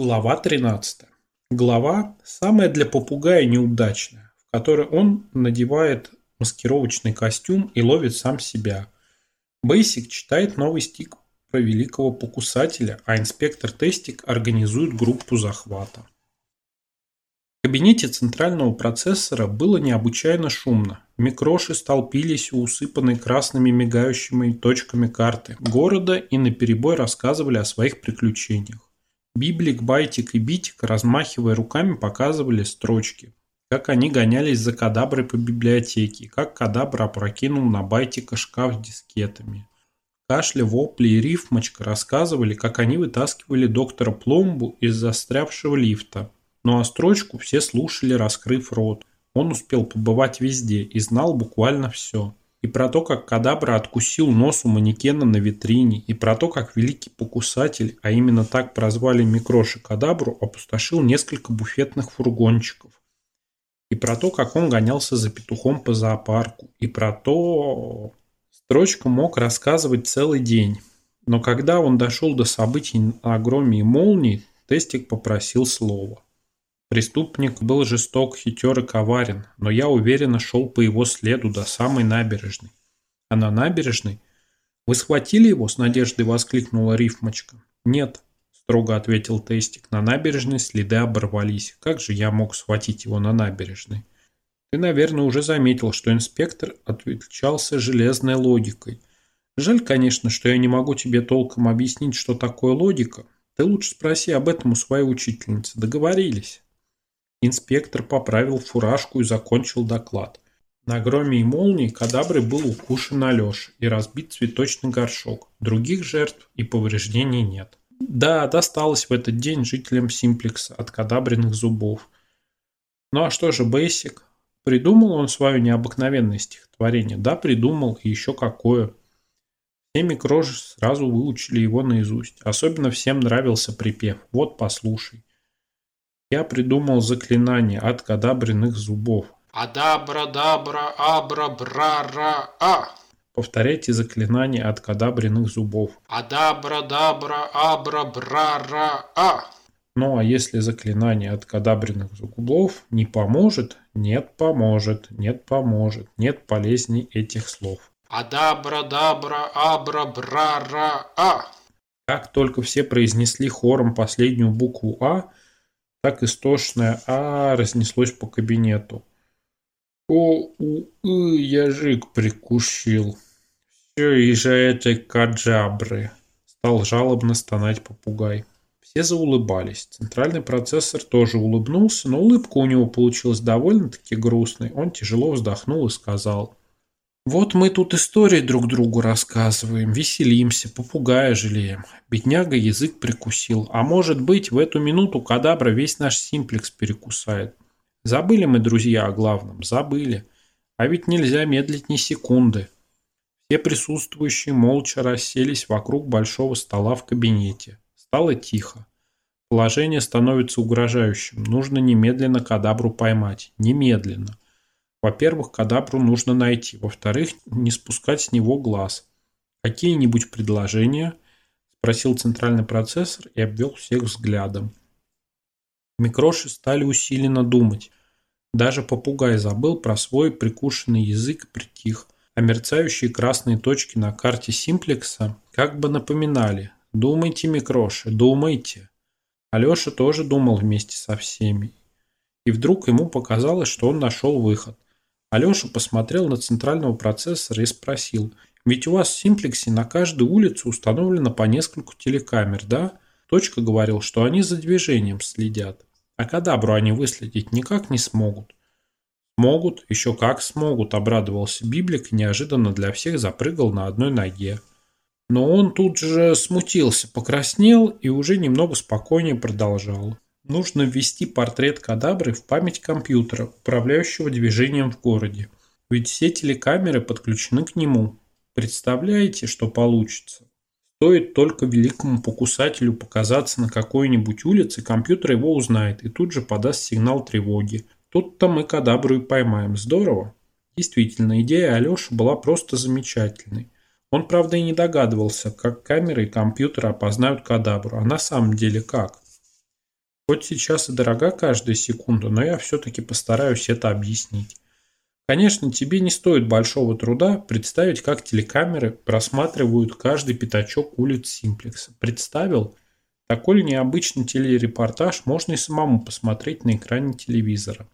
Глава 13. Глава самая для попугая неудачная, в которой он надевает маскировочный костюм и ловит сам себя. Бейсик читает новый стик про великого покусателя, а инспектор Тестик организует группу захвата. В кабинете центрального процессора было необычайно шумно. Микроши столпились у усыпанной красными мигающими точками карты города и наперебой рассказывали о своих приключениях. Библик, Байтик и Битик, размахивая руками, показывали строчки. Как они гонялись за кадаброй по библиотеке, как кадабра опрокинул на Байтика шкаф с дискетами. Кашля, вопли и рифмочка рассказывали, как они вытаскивали доктора Пломбу из застрявшего лифта. Ну а строчку все слушали, раскрыв рот. Он успел побывать везде и знал буквально все и про то, как Кадабра откусил нос у манекена на витрине, и про то, как великий покусатель, а именно так прозвали Микроши Кадабру, опустошил несколько буфетных фургончиков, и про то, как он гонялся за петухом по зоопарку, и про то... Строчка мог рассказывать целый день, но когда он дошел до событий на громе и молнии, Тестик попросил слова. Преступник был жесток, хитер и коварен, но я уверенно шел по его следу до самой набережной. А на набережной... «Вы схватили его?» – с надеждой воскликнула рифмочка. «Нет», – строго ответил Тестик. «На набережной следы оборвались. Как же я мог схватить его на набережной?» «Ты, наверное, уже заметил, что инспектор отличался железной логикой. Жаль, конечно, что я не могу тебе толком объяснить, что такое логика. Ты лучше спроси об этом у своей учительницы. Договорились?» Инспектор поправил фуражку и закончил доклад. На громе и молнии кадабры был укушен Алеша и разбит цветочный горшок. Других жертв и повреждений нет. Да, досталось в этот день жителям Симплекса от кадабренных зубов. Ну а что же Бейсик? Придумал он свое необыкновенное стихотворение? Да, придумал, и еще какое. Все микрожи сразу выучили его наизусть. Особенно всем нравился припев. Вот послушай. Я придумал заклинание от кадабренных зубов. Адабра-дабра, абра-бра-ра-а. Повторяйте заклинание от кадабренных зубов. Адабра-дабра, абра-бра-ра-а. Ну а если заклинание от кадабренных зубов не поможет, нет поможет, нет поможет, нет полезней этих слов. Адабра-дабра, абра-бра-ра-а. Как только все произнесли хором последнюю букву А, так истошное «а» разнеслось по кабинету. «О, у, и, язык прикусил. Все из-за этой каджабры», — стал жалобно стонать попугай. Все заулыбались. Центральный процессор тоже улыбнулся, но улыбка у него получилась довольно-таки грустной. Он тяжело вздохнул и сказал. Вот мы тут истории друг другу рассказываем, веселимся, попугая жалеем. Бедняга язык прикусил. А может быть, в эту минуту кадабра весь наш симплекс перекусает. Забыли мы, друзья, о главном. Забыли. А ведь нельзя медлить ни секунды. Все присутствующие молча расселись вокруг большого стола в кабинете. Стало тихо. Положение становится угрожающим. Нужно немедленно кадабру поймать. Немедленно. Во-первых, кадабру нужно найти. Во-вторых, не спускать с него глаз. Какие-нибудь предложения? Спросил центральный процессор и обвел всех взглядом. Микроши стали усиленно думать. Даже попугай забыл про свой прикушенный язык и притих, а мерцающие красные точки на карте симплекса как бы напоминали «Думайте, микроши, думайте». Алеша тоже думал вместе со всеми. И вдруг ему показалось, что он нашел выход. Алеша посмотрел на центрального процессора и спросил, «Ведь у вас в симплексе на каждую улицу установлено по нескольку телекамер, да?» Точка говорил, что они за движением следят. А кадабру они выследить никак не смогут. «Смогут, еще как смогут», – обрадовался Библик и неожиданно для всех запрыгал на одной ноге. Но он тут же смутился, покраснел и уже немного спокойнее продолжал. Нужно ввести портрет кадабры в память компьютера, управляющего движением в городе. Ведь все телекамеры подключены к нему. Представляете, что получится? Стоит только великому покусателю показаться на какой-нибудь улице, компьютер его узнает и тут же подаст сигнал тревоги. Тут-то мы кадабру и поймаем. Здорово? Действительно, идея Алеши была просто замечательной. Он, правда, и не догадывался, как камеры и компьютеры опознают кадабру. А на самом деле как? Хоть сейчас и дорога каждая секунда, но я все-таки постараюсь это объяснить. Конечно, тебе не стоит большого труда представить, как телекамеры просматривают каждый пятачок улиц Симплекса. Представил? Такой необычный телерепортаж можно и самому посмотреть на экране телевизора.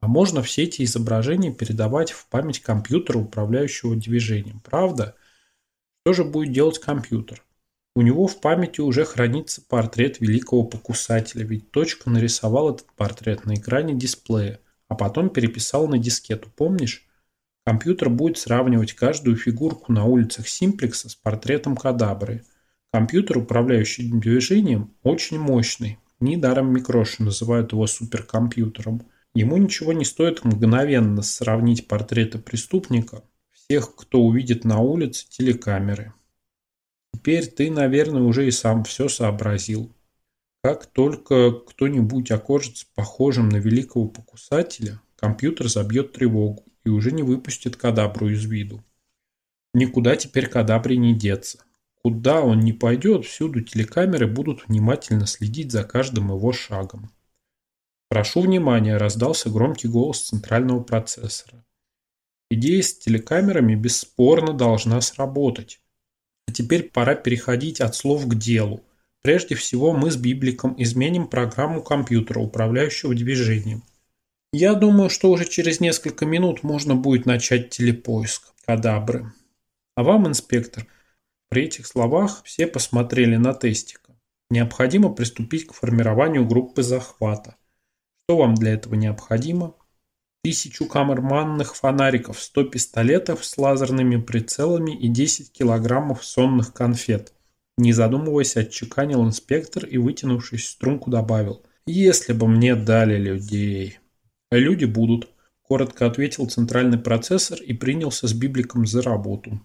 А можно все эти изображения передавать в память компьютера, управляющего движением. Правда? Что же будет делать компьютер? У него в памяти уже хранится портрет великого покусателя, ведь точка нарисовал этот портрет на экране дисплея а потом переписал на дискету, помнишь? Компьютер будет сравнивать каждую фигурку на улицах Симплекса с портретом кадабры. Компьютер, управляющий движением, очень мощный. Недаром Микроши называют его суперкомпьютером. Ему ничего не стоит мгновенно сравнить портреты преступника, всех, кто увидит на улице телекамеры. Теперь ты, наверное, уже и сам все сообразил. Как только кто-нибудь окажется похожим на великого покусателя, компьютер забьет тревогу и уже не выпустит кадабру из виду. Никуда теперь кадабре не деться. Куда он не пойдет, всюду телекамеры будут внимательно следить за каждым его шагом. «Прошу внимания», – раздался громкий голос центрального процессора. Идея с телекамерами бесспорно должна сработать. А теперь пора переходить от слов к делу. Прежде всего мы с Библиком изменим программу компьютера, управляющего движением. Я думаю, что уже через несколько минут можно будет начать телепоиск кадабры. А вам, инспектор, при этих словах все посмотрели на тестика. Необходимо приступить к формированию группы захвата. Что вам для этого необходимо? Тысячу камерманных фонариков, 100 пистолетов с лазерными прицелами и 10 килограммов сонных конфет. Не задумываясь, отчеканил инспектор и, вытянувшись в струнку, добавил. «Если бы мне дали людей». «Люди будут», – коротко ответил центральный процессор и принялся с библиком за работу.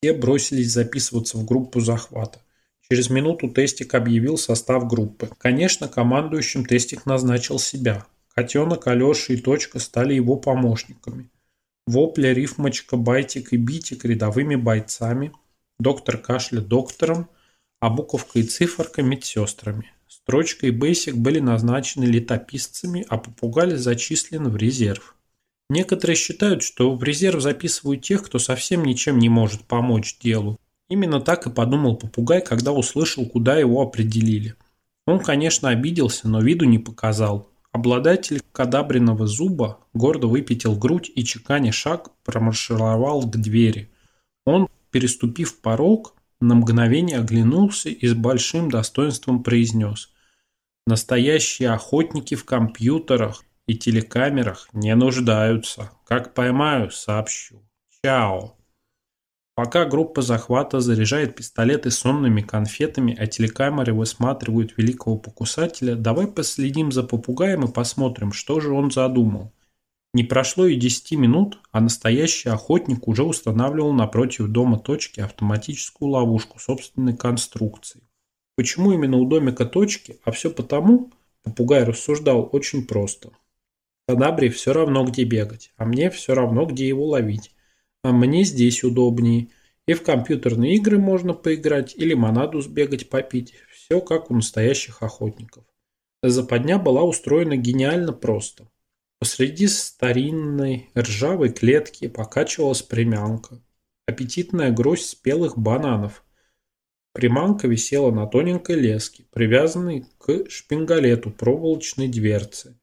Все бросились записываться в группу захвата. Через минуту Тестик объявил состав группы. Конечно, командующим Тестик назначил себя. Котенок, Алеша и Точка стали его помощниками. Вопля, Рифмочка, Байтик и Битик рядовыми бойцами – доктор кашля доктором, а буковка и циферка медсестрами. Строчка и Basic были назначены летописцами, а попугай зачислен в резерв. Некоторые считают, что в резерв записывают тех, кто совсем ничем не может помочь делу. Именно так и подумал попугай, когда услышал, куда его определили. Он, конечно, обиделся, но виду не показал. Обладатель кадабриного зуба гордо выпятил грудь и, чеканя шаг, промаршировал к двери. Он переступив порог, на мгновение оглянулся и с большим достоинством произнес «Настоящие охотники в компьютерах и телекамерах не нуждаются. Как поймаю, сообщу. Чао!» Пока группа захвата заряжает пистолеты сонными конфетами, а телекамеры высматривают великого покусателя, давай последим за попугаем и посмотрим, что же он задумал. Не прошло и десяти минут, а настоящий охотник уже устанавливал напротив дома точки автоматическую ловушку собственной конструкции. Почему именно у домика точки? А все потому, попугай рассуждал очень просто. Кадабре все равно где бегать, а мне все равно где его ловить. А мне здесь удобнее. И в компьютерные игры можно поиграть, и лимонаду сбегать попить. Все как у настоящих охотников. Западня была устроена гениально просто. Посреди старинной ржавой клетки покачивалась примянка. Аппетитная гроздь спелых бананов. Приманка висела на тоненькой леске, привязанной к шпингалету проволочной дверцы.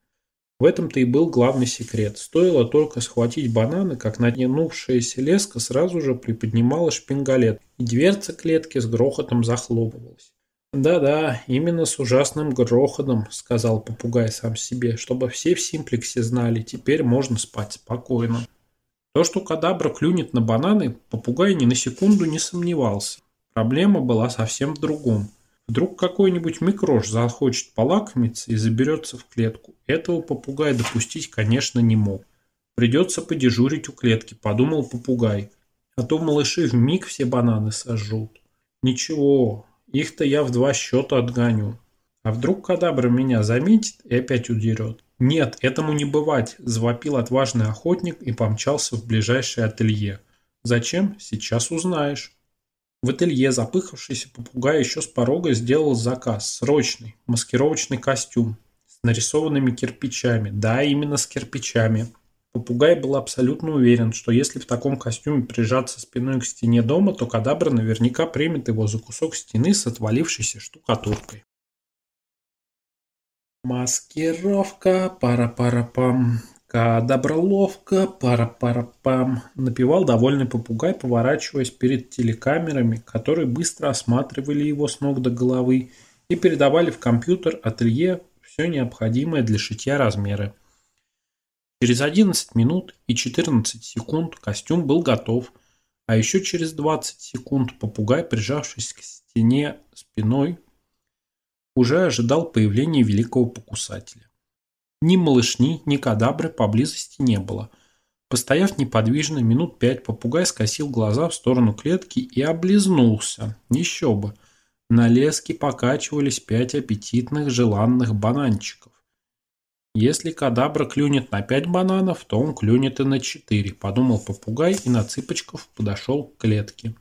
В этом-то и был главный секрет. Стоило только схватить бананы, как натянувшаяся леска сразу же приподнимала шпингалет, и дверца клетки с грохотом захлопывалась. «Да-да, именно с ужасным грохотом», — сказал попугай сам себе, чтобы все в симплексе знали, теперь можно спать спокойно. То, что кадабра клюнет на бананы, попугай ни на секунду не сомневался. Проблема была совсем в другом. Вдруг какой-нибудь микрош захочет полакомиться и заберется в клетку. Этого попугай допустить, конечно, не мог. Придется подежурить у клетки, подумал попугай. А то малыши в миг все бананы сожрут. Ничего, их-то я в два счета отгоню. А вдруг кадабра меня заметит и опять удерет? Нет, этому не бывать, завопил отважный охотник и помчался в ближайшее ателье. Зачем? Сейчас узнаешь. В ателье запыхавшийся попугай еще с порога сделал заказ. Срочный, маскировочный костюм с нарисованными кирпичами. Да, именно с кирпичами. Попугай был абсолютно уверен, что если в таком костюме прижаться спиной к стене дома, то кадабра наверняка примет его за кусок стены с отвалившейся штукатуркой. Маскировка, пара-пара-пам, кадабра ловко, пара-пара-пам, напевал довольный попугай, поворачиваясь перед телекамерами, которые быстро осматривали его с ног до головы и передавали в компьютер ателье все необходимое для шитья размеры. Через 11 минут и 14 секунд костюм был готов, а еще через 20 секунд попугай, прижавшись к стене спиной, уже ожидал появления великого покусателя. Ни малышни, ни кадабры поблизости не было. Постояв неподвижно минут пять, попугай скосил глаза в сторону клетки и облизнулся. Еще бы. На леске покачивались пять аппетитных желанных бананчиков. Если кадабра клюнет на пять бананов, то он клюнет и на четыре, подумал попугай и на цыпочков подошел к клетке.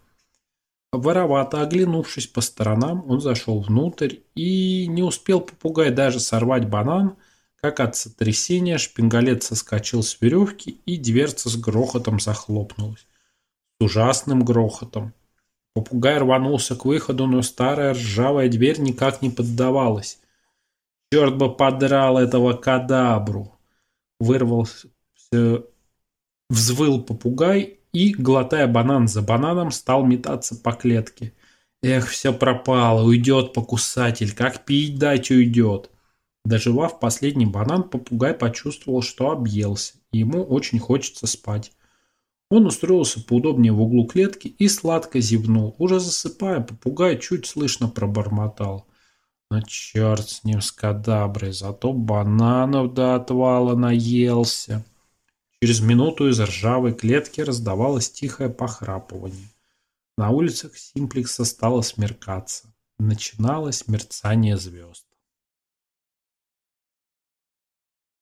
Воровато оглянувшись по сторонам, он зашел внутрь и не успел попугай даже сорвать банан, как от сотрясения шпингалет соскочил с веревки и дверца с грохотом захлопнулась. С ужасным грохотом. Попугай рванулся к выходу, но старая ржавая дверь никак не поддавалась. Черт бы подрал этого кадабру! Вырвался, взвыл попугай и, глотая банан за бананом, стал метаться по клетке. Эх, все пропало, уйдет покусатель, как пить дать уйдет. Доживав последний банан, попугай почувствовал, что объелся, и ему очень хочется спать. Он устроился поудобнее в углу клетки и сладко зевнул. Уже засыпая, попугай чуть слышно пробормотал. Ну черт с ним, с кадаброй, зато бананов до отвала наелся. Через минуту из ржавой клетки раздавалось тихое похрапывание. На улицах Симплекса стало смеркаться. Начиналось мерцание звезд.